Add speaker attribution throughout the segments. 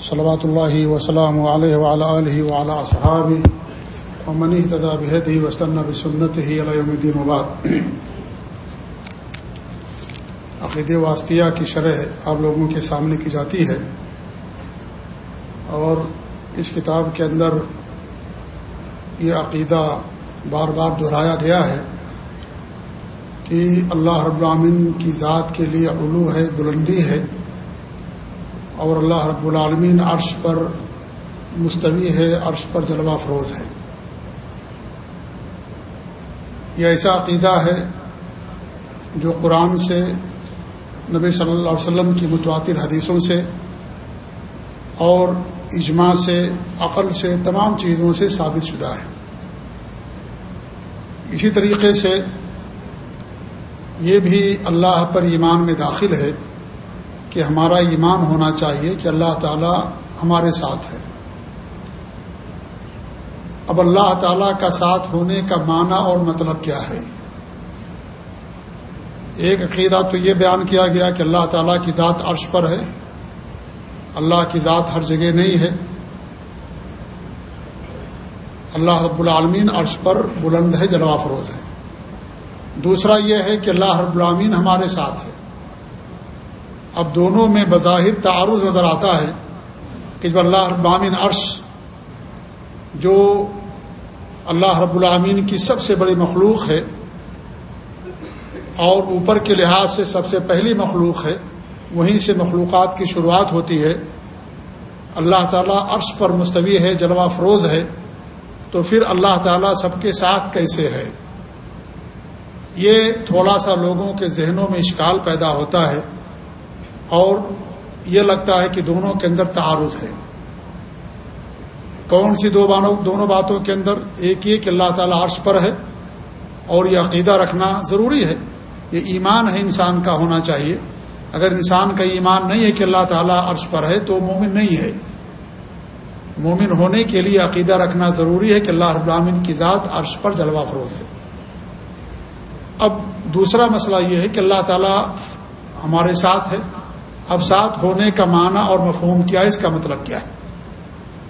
Speaker 1: صلوات اللہ وسلم علیہ علیہ وعلى صحابی ومنی تدابحت ہی وسطن بسنت ہی علیہ الدین وباد عقید واسطیہ کی شرح آپ لوگوں کے سامنے کی جاتی ہے اور اس کتاب کے اندر یہ عقیدہ بار بار دہرایا گیا ہے کہ اللہ رب العالمین کی ذات کے لیے علو ہے، بلندی ہے۔ اور اللہ رب العالمین عرش پر مستوی ہے، عرش پر جلوہ فروز ہے۔ یہ ایسا عقیدہ ہے جو قرآن سے، نبی صلی اللہ علیہ وسلم کی متواتر حدیثوں سے اور اجماع سے، عقل سے، تمام چیزوں سے ثابت شدہ ہے۔ اسی طریقے سے یہ بھی اللہ پر ایمان میں داخل ہے۔ کہ ہمارا ایمان ہونا چاہیے کہ اللہ تعالی ہمارے ساتھ ہے۔ اب اللہ تعالیٰ کا ساتھ ہونے کا معنی اور مطلب کیا ہے؟ ایک عقیدہ تو یہ بیان کیا گیا کہ اللہ تعالیٰ کی ذات عرش پر ہے۔ اللہ کی ذات ہر جگہ نہیں ہے۔ اللہ رب العالمین عرش پر بلند ہے، جلوہ فروز ہے۔ دوسرا یہ ہے کہ اللہ رب العالمین ہمارے ساتھ ہے۔ اب دونوں میں بظاہر تعارض نظر آتا ہے کہ جب اللہ رب العامین عرش، جو اللہ رب العامین کی سب سے بڑی مخلوق ہے، اور اوپر کے لحاظ سے سب سے پہلی مخلوق ہے، وہیں سے مخلوقات کی شروعات ہوتی ہے۔ اللہ تعالیٰ عرش پر مستوی ہے، جلوہ فروز ہے۔ تو پھر اللہ تعالیٰ سب کے ساتھ کیسے ہے؟ یہ تھوڑا سا لوگوں کے ذہنوں میں اشکال پیدا ہوتا ہے۔ اور یہ لگتا ہے کہ دونوں کے اندر تعارض ہے۔ کون سی دو بانوں دونوں باتوں کے اندر ایک یہ کہ اللہ تعالیٰ عرش پر ہے اور یہ عقیدہ رکھنا ضروری ہے۔ یہ ایمان ہے انسان کا ہونا چاہیے۔ اگر انسان کا ایمان نہیں ہے کہ اللہ تعالیٰ عرش پر ہے تو مومن نہیں ہے۔ مومن ہونے کے لیے عقیدہ رکھنا ضروری ہے کہ اللہ رب العالمین کی ذات عرش پر جلوہ فروز ہے۔ اب دوسرا مسئلہ یہ ہے کہ اللہ تعالیٰ ہمارے ساتھ ہے۔ اب ساتھ ہونے کا معنی اور مفہوم کیا ہے؟ اس کا مطلب کیا ہے؟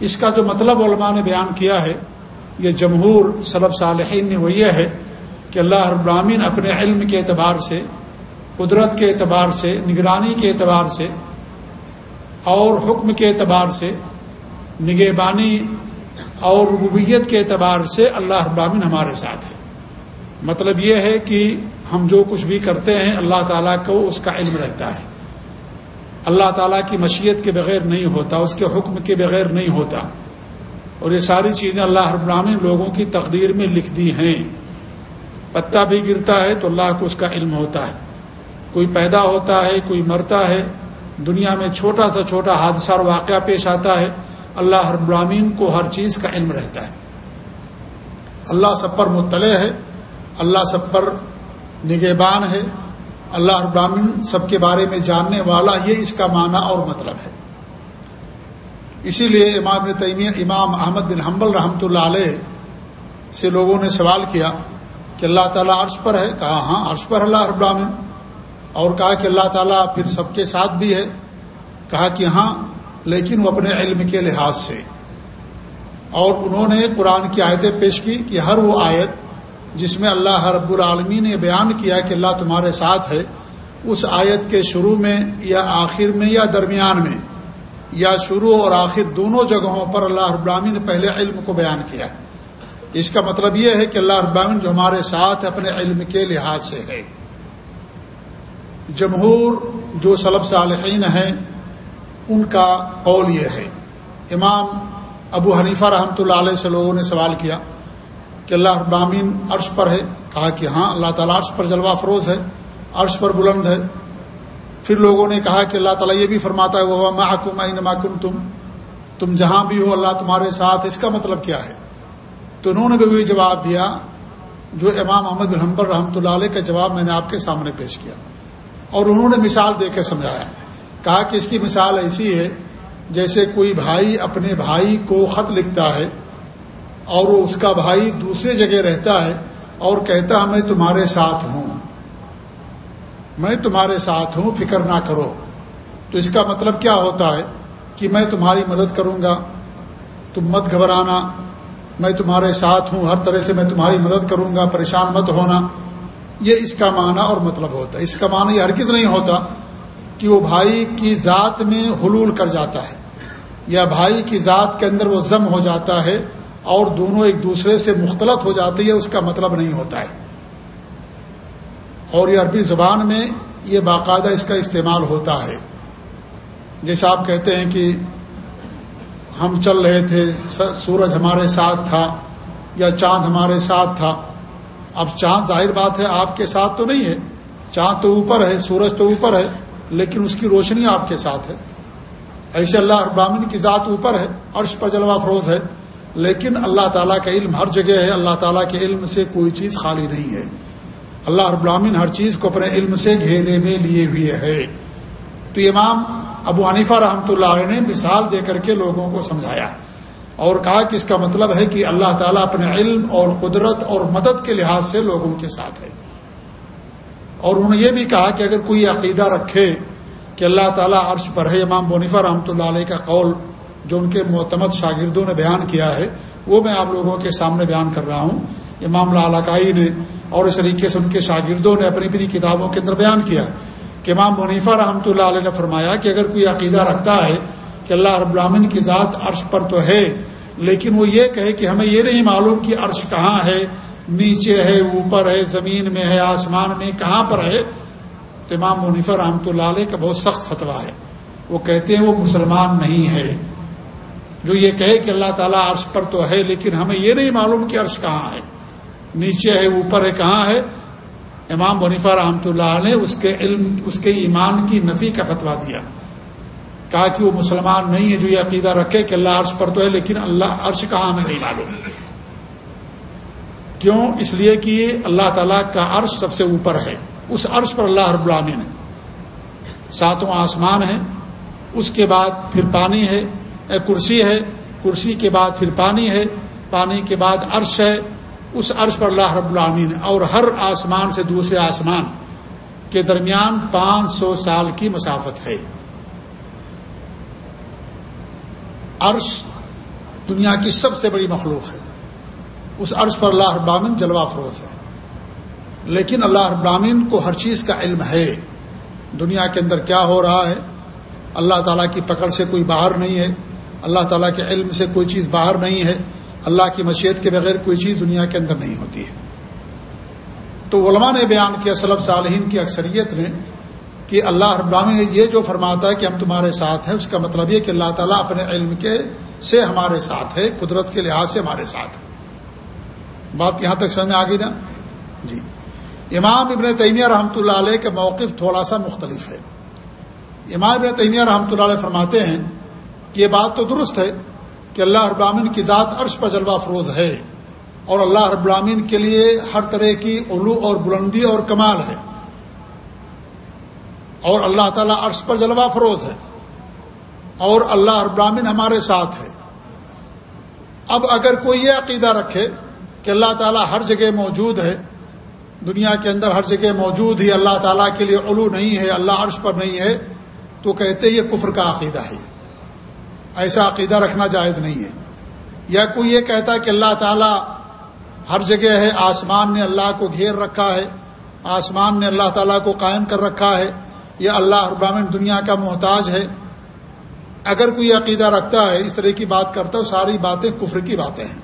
Speaker 1: اس کا جو مطلب علماء نے بیان کیا ہے، یہ جمہور صلب صالحین نے وہ یہ ہے کہ اللہ رب العالمین اپنے علم کے اعتبار سے، قدرت کے اعتبار سے، نگرانی کے اعتبار سے، اور حکم کے اعتبار سے، نگہبانی اور ربوبیت کے اعتبار سے اللہ رب ہمارے ساتھ ہے۔ مطلب یہ ہے کہ ہم جو کچھ بھی کرتے ہیں، اللہ تعالیٰ کو اس کا علم رہتا ہے۔ اللہ تعالیٰ کی مشیت کے بغیر نہیں ہوتا، اس کے حکم کے بغیر نہیں ہوتا۔ اور یہ ساری چیزیں اللہ رب العالمین لوگوں کی تقدیر میں لکھ دی ہیں۔ پتا بھی گرتا ہے تو اللہ کو اس کا علم ہوتا ہے۔ کوئی پیدا ہوتا ہے، کوئی مرتا ہے، دنیا میں چھوٹا سا چھوٹا حادثہ اور واقعہ پیش آتا ہے، اللہ رب العالمین کو ہر چیز کا علم رہتا ہے۔ اللہ سب پر مطلع ہے، اللہ سب پر نگہبان ہے۔ اللہ ابراہین سب کے بارے میں جاننے والا یہ اس کا معنی اور مطلب ہے۔ اسی لیے امام تیمیہ، امام احمد بن حنبل رحمۃ اللہ علیہ سے لوگوں نے سوال کیا کہ اللہ تعالیٰ عرش پر ہے؟ کہا ہاں عرش پر اللہ ابراہین اور کہا کہ اللہ تعالیٰ پھر سب کے ساتھ بھی ہے۔ کہا کہ ہاں لیکن وہ اپنے علم کے لحاظ سے۔ اور انہوں نے قرآن کی آیتیں پیش کی کہ ہر وہ آیت جس میں اللہ رب العالمین نے بیان کیا کہ اللہ تمہارے ساتھ ہے، اس آیت کے شروع میں یا آخر میں یا درمیان میں، یا شروع اور آخر دونوں جگہوں پر اللہ رب العالمین نے پہلے علم کو بیان کیا۔ اس کا مطلب یہ ہے کہ اللہ رب العالمین جو ہمارے ساتھ اپنے علم کے لحاظ سے ہے۔ جمہور جو صلب صالحین ہیں، ان کا قول یہ ہے۔ امام ابو حنیفہ رحمۃ اللہ علیہ سے لوگوں نے سوال کیا۔ کہ اللہ ابامین عرش پر ہے، کہا کہ ہاں اللہ تعالیٰ عرش پر جلوہ فروز ہے، عرش پر بلند ہے۔ پھر لوگوں نے کہا کہ اللہ تعالیٰ یہ بھی فرماتا ہے وہ محکم کن تم تم جہاں بھی ہو، اللہ تمہارے ساتھ اس کا مطلب کیا ہے؟ تو انہوں نے بھی وہی جواب دیا، جو امام محمد بن حمبر رحمۃ اللہ علیہ کا جواب میں نے آپ کے سامنے پیش کیا۔ اور انہوں نے مثال دے کے سمجھایا۔ کہا کہ اس کی مثال ایسی ہے، جیسے کوئی بھائی اپنے بھائی کو خط لکھتا ہے اور وہ اس کا بھائی دوسری جگہ رہتا ہے اور کہتا میں تمہارے ساتھ ہوں۔ میں تمہارے ساتھ ہوں، فکر نہ کرو۔ تو اس کا مطلب کیا ہوتا ہے کہ میں تمہاری مدد کروں گا؟ تم مت گھبرانا۔ میں تمہارے ساتھ ہوں، ہر طرح سے میں تمہاری مدد کروں گا، پریشان مت ہونا۔ یہ اس کا معنی اور مطلب ہوتا ہے۔ اس کا معنی یہ ہرگز نہیں ہوتا کہ وہ بھائی کی ذات میں حلول کر جاتا ہے، یا بھائی کی ذات کے اندر وہ ضم ہو جاتا ہے۔ اور دونوں ایک دوسرے سے مختلط ہو جاتے ہیں اس کا مطلب نہیں ہوتا ہے۔ اور یہ عربی زبان میں یہ باقاعدہ اس کا استعمال ہوتا ہے۔ جیسے آپ کہتے ہیں کہ ہم چل رہے تھے سورج ہمارے ساتھ تھا یا چاند ہمارے ساتھ تھا۔ اب چاند ظاہر بات ہے، آپ کے ساتھ تو نہیں ہے۔ چاند تو اوپر ہے، سورج تو اوپر ہے، لیکن اس کی روشنی آپ کے ساتھ ہے۔ ایسے اللہ ابراہین کی ذات اوپر ہے، عرش پر جلوہ فروز ہے۔ لیکن اللہ تعالیٰ کا علم ہر جگہ ہے، اللہ تعالیٰ کے علم سے کوئی چیز خالی نہیں ہے۔ اللہ ابراہین ہر چیز کو اپنے علم سے گھیرے میں لیے ہوئے ہے۔ تو امام ابو عنیفہ رحمۃ اللہ علیہ نے مثال دے کر کے لوگوں کو سمجھایا اور کہا کہ اس کا مطلب ہے کہ اللہ تعالیٰ اپنے علم اور قدرت اور مدد کے لحاظ سے لوگوں کے ساتھ ہے۔ اور انہوں نے یہ بھی کہا کہ اگر کوئی عقیدہ رکھے کہ اللہ تعالیٰ عرش پر ہے، امام بونیفا رحمۃ اللہ علیہ کا قول جو ان کے معتمد شاگردوں نے بیان کیا ہے، وہ میں آپ لوگوں کے سامنے بیان کر رہا ہوں۔ امام لالکائی نے اور اس طریقے سے ان کے شاگردوں نے اپنی اپنی کتابوں کے اندر بیان کیا کہ امام منیفہ رحمۃ اللہ علیہ نے فرمایا کہ اگر کوئی عقیدہ رکھتا ہے کہ اللہ رب العامن کی ذات عرش پر تو ہے، لیکن وہ یہ کہے کہ ہمیں یہ نہیں معلوم کہ عرش کہاں ہے، نیچے ہے، اوپر ہے، زمین میں ہے، آسمان میں کہاں پر ہے، تو امام منیفہ رحمۃ اللہ علیہ کا بہت سخت فتویٰ ہے۔ وہ کہتے ہیں وہ مسلمان نہیں ہے۔ جو یہ کہے کہ اللہ تعالیٰ عرش پر تو ہے، لیکن ہمیں یہ نہیں معلوم کہ عرش کہاں ہے۔ نیچے ہے، اوپر ہے، کہاں ہے۔ امام ونیفا رحمۃ اللہ نے اس کے علم، اس کے ایمان کی نفی کا فتویٰ دیا۔ کہا کہ وہ مسلمان نہیں ہے جو یہ عقیدہ رکھے کہ اللہ عرش پر تو ہے، لیکن اللہ عرش کہاں ہمیں نہیں معلوم۔ کیوں؟ اس لیے کہ اللہ تعالیٰ کا عرش سب سے اوپر ہے۔ اس عرش پر اللہ رب العامن ہے۔ ساتوں آسمان ہے۔ اس کے بعد پھر پانی ہے۔ کرسی ہے، کرسی کے بعد پھر پانی ہے، پانی کے بعد عرش ہے، اس عرش پر اللہ رب العامین اور ہر آسمان سے دوسرے آسمان کے درمیان پانچ سو سال کی مسافت ہے۔ عرش دنیا کی سب سے بڑی مخلوق ہے۔ اس عرش پر اللہ ابامین جلوہ فروز ہے۔ لیکن اللہ ابامین کو ہر چیز کا علم ہے۔ دنیا کے اندر کیا ہو رہا ہے؟ اللہ تعالیٰ کی پکڑ سے کوئی باہر نہیں ہے۔ اللہ تعالیٰ کے علم سے کوئی چیز باہر نہیں ہے، اللہ کی مشیت کے بغیر کوئی چیز دنیا کے اندر نہیں ہوتی ہے۔ تو علماء نے بیان کیا صلب صالحین کی اکثریت نے، کہ اللہ ابرامی نے یہ جو فرماتا ہے کہ ہم تمہارے ساتھ ہیں، اس کا مطلب یہ کہ اللہ تعالیٰ اپنے علم کے سے ہمارے ساتھ ہے، قدرت کے لحاظ سے ہمارے ساتھ ہے۔ بات یہاں تک سمجھ میں آ گئی نا؟ جی۔ امام ابن تیمیہ رحمۃ اللہ علیہ کا موقف تھوڑا سا مختلف ہے۔ امام ابن تیمیہ رحمۃ اللہ علیہ فرماتے ہیں یہ بات تو درست ہے کہ اللہ رب العامین کی ذات عرش پر جلوہ فروز ہے اور اللہ رب العامین کے لیے ہر طرح کی علو اور بلندی اور کمال ہے اور اللہ تعالیٰ عرش پر جلوہ فروز ہے اور اللہ رب العامین ہمارے ساتھ ہے اب اگر کوئی یہ عقیدہ رکھے کہ اللہ تعالیٰ ہر جگہ موجود ہے، دنیا کے اندر ہر جگہ موجود ہی اللہ تعالیٰ کے لیے علو نہیں ہے، اللہ عرش پر نہیں ہے، تو کہتے یہ کفر کا عقیدہ ہے۔ ایسا عقیدہ رکھنا جائز نہیں ہے۔ یا کوئی یہ کہتا ہے کہ اللہ تعالیٰ ہر جگہ ہے، آسمان نے اللہ کو گھیر رکھا ہے، آسمان نے اللہ تعالیٰ کو قائم کر رکھا ہے، یا اللہ ابامن دنیا کا محتاج ہے۔ اگر کوئی عقیدہ رکھتا ہے، اس طرح کی بات کرتا ہے ساری باتیں کفر کی باتیں ہیں۔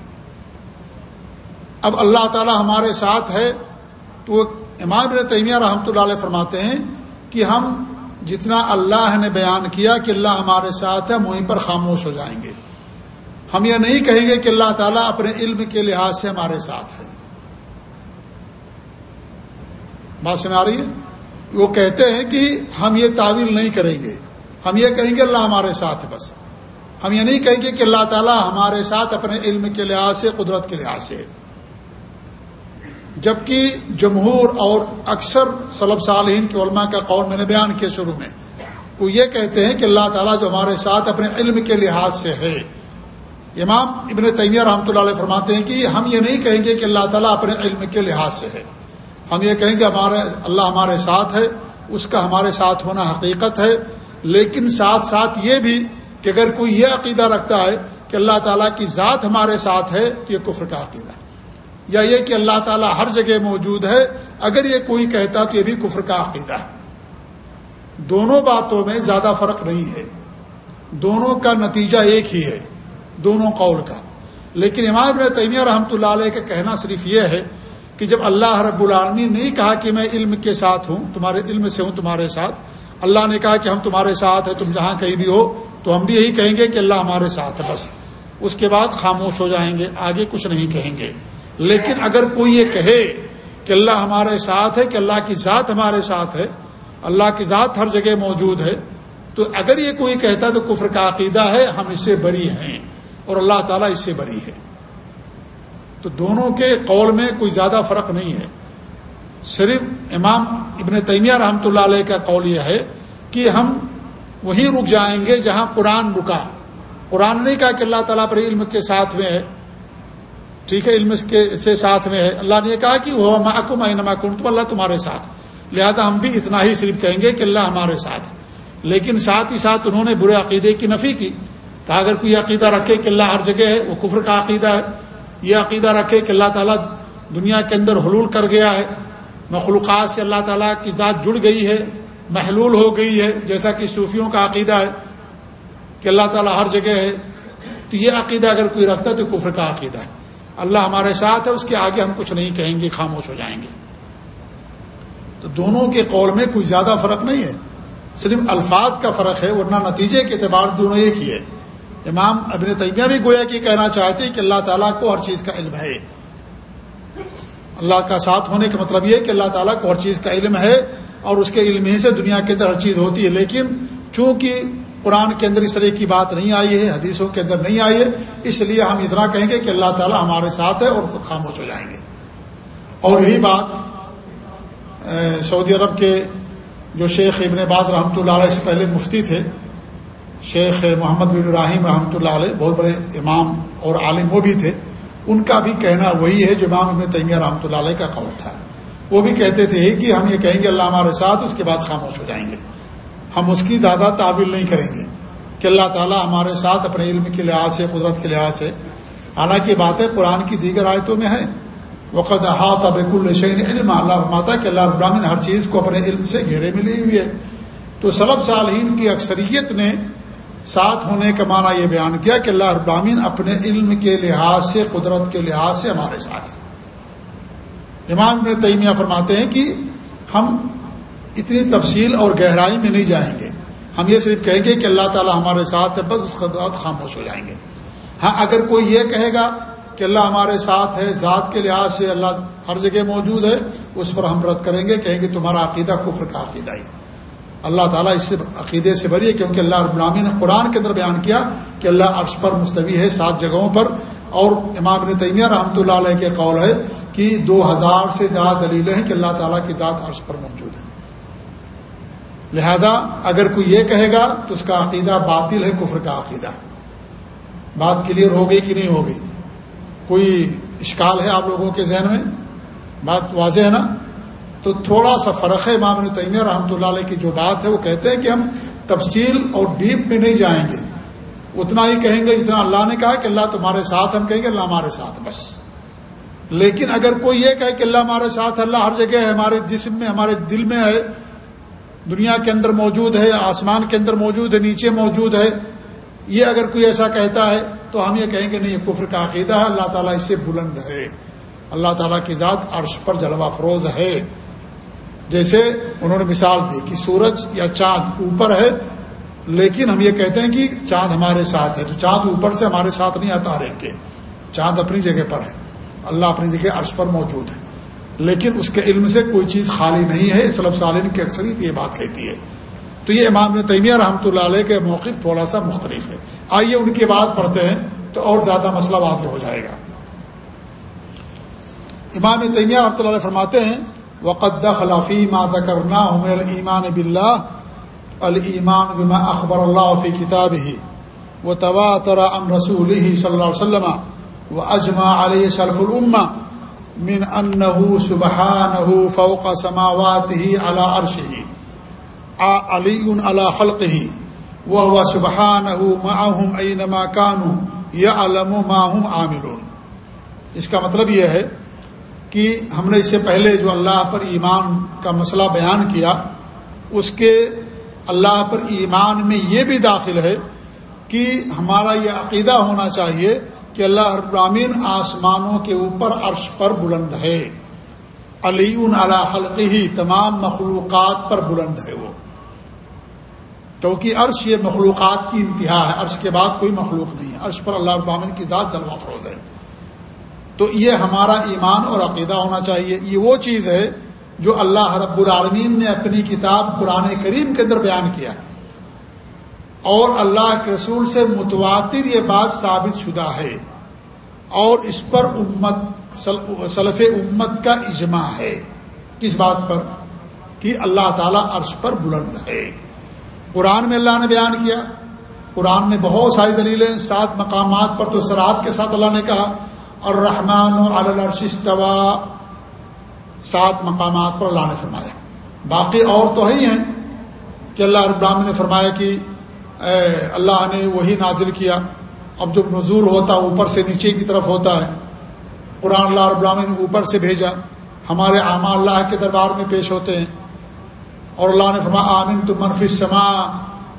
Speaker 1: اب اللہ تعالیٰ ہمارے ساتھ ہے تو امام بن تیمیہ رحمۃ اللہ علیہ فرماتے ہیں کہ ہم جتنا اللہ نے بیان کیا کہ اللہ ہمارے ساتھ ہے، وہیں پر خاموش ہو جائیں گے۔ ہم یہ نہیں کہیں گے کہ اللہ تعالیٰ اپنے علم کے لحاظ سے ہمارے ساتھ ہے۔ بات سن آ رہی ہے؟ وہ کہتے ہیں کہ ہم یہ تعویل نہیں کریں گے۔ ہم یہ کہیں گے اللہ ہمارے ساتھ ہے بس۔ ہم یہ نہیں کہیں گے کہ اللہ تعالیٰ ہمارے ساتھ اپنے علم کے لحاظ سے، قدرت کے لحاظ سے جبکہ جمہور اور اکثر صلب صالحین کے علماء کا قول میں نے بیان کیا شروع میں، وہ یہ کہتے ہیں کہ اللہ تعالیٰ جو ہمارے ساتھ اپنے علم کے لحاظ سے ہے۔ امام ابن تیمیہ رحمۃ اللہ علیہ فرماتے ہیں کہ ہم یہ نہیں کہیں گے کہ اللہ تعالیٰ اپنے علم کے لحاظ سے ہے۔ ہم یہ کہیں گے ہمارے، اللہ ہمارے ساتھ ہے، اس کا ہمارے ساتھ ہونا حقیقت ہے، لیکن ساتھ ساتھ یہ بھی کہ اگر کوئی یہ عقیدہ رکھتا ہے کہ اللہ تعالیٰ کی ذات ہمارے ساتھ ہے، تو یہ کفر کا عقیدہ یا یہ کہ اللہ تعالیٰ ہر جگہ موجود ہے، اگر یہ کوئی کہتا تو یہ بھی کفر کا عقیدہ ہے۔ دونوں باتوں میں زیادہ فرق نہیں ہے۔ دونوں کا نتیجہ ایک ہی ہے، دونوں قول کا۔ لیکن امام ابن تیمیہ رحمۃ اللہ علیہ کا کہنا صرف یہ ہے کہ جب اللہ رب العالمین نہیں کہا کہ میں علم کے ساتھ ہوں، تمہارے علم سے ہوں تمہارے ساتھ، اللہ نے کہا کہ ہم تمہارے ساتھ ہیں، تم جہاں کہیں بھی ہو، تو ہم بھی یہی کہیں گے کہ اللہ ہمارے ساتھ ہے، بس۔ اس کے بعد خاموش ہو جائیں گے، آگے کچھ نہیں کہیں گے۔ لیکن اگر کوئی یہ کہے کہ اللہ ہمارے ساتھ ہے، کہ اللہ کی ذات ہمارے ساتھ ہے، اللہ کی ذات ہر جگہ موجود ہے، تو اگر یہ کوئی کہتا تو کفر کا عقیدہ ہے، ہم اس سے بری ہیں اور اللہ تعالیٰ اس سے بری ہے۔ تو دونوں کے قول میں کوئی زیادہ فرق نہیں ہے۔ صرف امام ابن تیمیہ رحمۃ اللہ علیہ کا قول یہ ہے کہ ہم وہیں رک جائیں گے جہاں قرآن رکا۔ قرآن نے کہا کہ اللہ تعالیٰ پر علم کے ساتھ میں ہے۔ ٹھیک ہے، علم کے سے ساتھ میں ہے۔ اللہ نے کہا کہ وہ محکم ہے نمکن اللہ تمہارے ساتھ۔ لہذا ہم بھی اتنا ہی صرف کہیں گے کہ اللہ ہمارے ساتھ۔ لیکن ساتھ ہی ساتھ انہوں نے برے عقیدے کی نفی کی۔ کہا اگر کوئی عقیدہ رکھے کہ اللہ ہر جگہ ہے، وہ کفر کا عقیدہ ہے۔ یہ عقیدہ رکھے کہ اللہ تعالیٰ دنیا کے اندر حلول کر گیا ہے۔ مخلوقات سے اللہ تعالیٰ کی ذات جڑ گئی ہے، محلول ہو گئی ہے۔ جیسا کہ صوفیوں کا عقیدہ ہے کہ اللہ تعالیٰ ہر جگہ ہے۔ تو یہ عقیدہ اگر کوئی رکھتا ہے تو کفر کا عقیدہ ہے۔ اللہ ہمارے ساتھ ہے، اس کے آگے ہم کچھ نہیں کہیں گے، خاموش ہو جائیں گے۔ تو دونوں کے قول میں کوئی زیادہ فرق نہیں ہے۔ صرف الفاظ کا فرق ہے، ورنہ نتیجے کے اعتبار دونوں ایک ہی ہے۔ امام ابن تیمیہ بھی گویا کہ کہنا چاہتے کہ اللہ تعالیٰ کو ہر چیز کا علم ہے۔ اللہ کا ساتھ ہونے کا مطلب یہ کہ اللہ تعالیٰ کو ہر چیز کا علم ہے اور اس کے علم ہی سے دنیا کے اندر ہر چیز ہوتی ہے۔ لیکن چونکہ قرآن کے اندر اس طرح کی بات نہیں آئی ہے، حدیثوں کے اندر نہیں آئی ہے، اس لیے ہم اتنا کہیں گے کہ اللہ تعالیٰ ہمارے ساتھ ہے اور خاموش ہو جائیں گے۔ اور یہی بات سعودی عرب کے جو شیخ ابن باز رحمۃ اللہ علیہ سے پہلے مفتی تھے، شیخ محمد بن ابراہیم رحمۃ اللہ علیہ، بہت بڑے امام اور عالم وہ بھی تھے، ان کا بھی کہنا وہی ہے جو امام ابن تیمیہ رحمۃ اللہ علیہ کا قول تھا۔ وہ بھی کہتے تھے کہ ہم یہ کہیں گے اللہ ہمارے ساتھ، اس کے بعد خاموش ہو جائیں گے۔ ہم اس کی دادا تعبیر نہیں کریں گے کہ اللہ تعالیٰ ہمارے ساتھ اپنے علم کے لحاظ سے، قدرت کے لحاظ سے۔ حالانکہ باتیں قرآن کی دیگر آیتوں میں ہیں۔ وقت احاط ابیک الشین علم اللہ ماتا کہ اللہ ابراہین ہر چیز کو اپنے علم سے گھیرے میں لی ہوئی ہے۔ تو سلب صالحین کی اکثریت نے ساتھ ہونے کا معنی یہ بیان کیا کہ اللہ ابراہین اپنے علم کے لحاظ سے، قدرت کے لحاظ سے ہمارے ساتھ ہیں۔ امام ابن تیمیہ فرماتے ہیں کہ ہم اتنی تفصیل اور گہرائی میں نہیں جائیں گے۔ ہم یہ صرف کہیں گے کہ اللہ تعالیٰ ہمارے ساتھ ہے، بس اس کا بعد خاموش ہو جائیں گے۔ ہاں اگر کوئی یہ کہے گا کہ اللہ ہمارے ساتھ ہے، ذات کے لحاظ سے اللہ ہر جگہ موجود ہے، اس پر ہم رد کریں گے، کہیں گے تمہارا عقیدہ کفر کا عقیدہ ہی اللہ تعالیٰ اس سے عقیدے سے بری ہے، کیونکہ اللہ رب العامی نے قرآن کے اندر بیان کیا کہ اللہ عرش پر مستوی ہے، سات جگہوں پر۔ اور امام نے تیمیہ رحمۃ اللہ علیہ کے قول ہے کہ دو ہزار سے زیادہ دلیلیں ہیں کہ اللہ تعالیٰ کی ذات عرش پر موجود ہے۔ لہذا اگر کوئی یہ کہے گا تو اس کا عقیدہ باطل ہے، کفر کا عقیدہ۔ بات کلیئر ہو گئی کہ نہیں ہو گئی؟ کوئی اشکال ہے آپ لوگوں کے ذہن میں؟ بات واضح ہے نا؟ تو تھوڑا سا فرق ہے امام تیمیہ رحمۃ اللہ علیہ کی جو بات ہے، وہ کہتے ہیں کہ ہم تفصیل اور ڈیپ میں نہیں جائیں گے۔ اتنا ہی کہیں گے جتنا اللہ نے کہا کہ اللہ تمہارے ساتھ، ہم کہیں گے اللہ ہمارے ساتھ، بس۔ لیکن اگر کوئی یہ کہے کہ اللہ ہمارے ساتھ، اللہ ہر جگہ ہے، ہمارے جسم میں، ہمارے دل میں ہے دنیا کے اندر موجود ہے آسمان کے اندر موجود ہے، نیچے موجود ہے، یہ اگر کوئی ایسا کہتا ہے تو ہم یہ کہیں گے نہیں، یہ کفر کا عقیدہ ہے، اللہ تعالیٰ اس سے بلند ہے۔ اللہ تعالیٰ کی ذات عرش پر جلوہ فروز ہے۔ جیسے انہوں نے مثال دی کہ سورج یا چاند اوپر ہے، لیکن ہم یہ کہتے ہیں کہ چاند ہمارے ساتھ ہے۔ تو چاند اوپر سے ہمارے ساتھ نہیں آتا، ہر ایک کے۔ چاند اپنی جگہ پر ہے، اللہ اپنی جگہ عرش پر موجود ہے۔ لیکن اس کے علم سے کوئی چیز خالی نہیں ہے۔ سلب سالین کی اکثریت یہ بات کہتی ہے۔ تو یہ امام تیمیہ رحمۃ اللہ علیہ کے موقف تھوڑا سا مختلف ہے۔ آئیے ان کی بات پڑھتے ہیں تو اور زیادہ مسئلہ واضح ہو جائے گا۔ امام تیمیہ رحمۃ اللہ علیہ فرماتے ہیں، وقد خلافی ماں کرنا ایمان بلّہ المان بما اخبر اللہ فی کتاب ہی وہ تبا ترا ام رسول صلی اللہ علیہ وسلم و اجما علیہ شرف العما من انه سبحانه فوق سماواته على عرشه علی على خلقه وہ ہوا سبحان معہم اینما کانو یا علم ماہم عامر اس کا مطلب یہ ہے کہ ہم نے اس سے پہلے جو اللہ پر ایمان کا مسئلہ بیان کیا، اس کے اللہ پر ایمان میں یہ بھی داخل ہے کہ ہمارا یہ عقیدہ ہونا چاہیے کہ اللہ ابرامین آسمانوں کے اوپر عرش پر بلند ہے۔ علی علی حلقی ہی تمام مخلوقات پر بلند ہے وہ۔ کیونکہ عرش یہ مخلوقات کی انتہا ہے، عرش کے بعد کوئی مخلوق نہیں ہے۔ عرش پر اللہ ابامن کی ذات جلوہ فروز ہے۔ تو یہ ہمارا ایمان اور عقیدہ ہونا چاہیے۔ یہ وہ چیز ہے جو اللہ رب العالمین نے اپنی کتاب قرآن کریم کے اندر بیان کیا۔ اور اللہ کے رسول سے متواتر یہ بات ثابت شدہ ہے اور اس پر امت سلف امت کا اجماع ہے۔ کس بات پر؟ کہ اللہ تعالیٰ عرش پر بلند ہے۔ قرآن میں اللہ نے بیان کیا۔ قرآن میں بہت ساری دلیلیں، سات مقامات پر تو سرات کے ساتھ اللہ نے کہا اور رحمان و استوا سات مقامات پر اللہ نے فرمایا۔ باقی اور تو ہی ہیں۔ کہ اللہ ابراہم نے فرمایا کہ اللہ نے وہی نازل کیا۔ اب جب نزول ہوتا اوپر سے نیچے کی طرف ہوتا ہے، قرآن اللہ ابراہم نے اوپر سے بھیجا۔ ہمارے اعمال اللہ کے دربار میں پیش ہوتے ہیں۔ اور اللہ نے فرمایا آمن تم منفی سما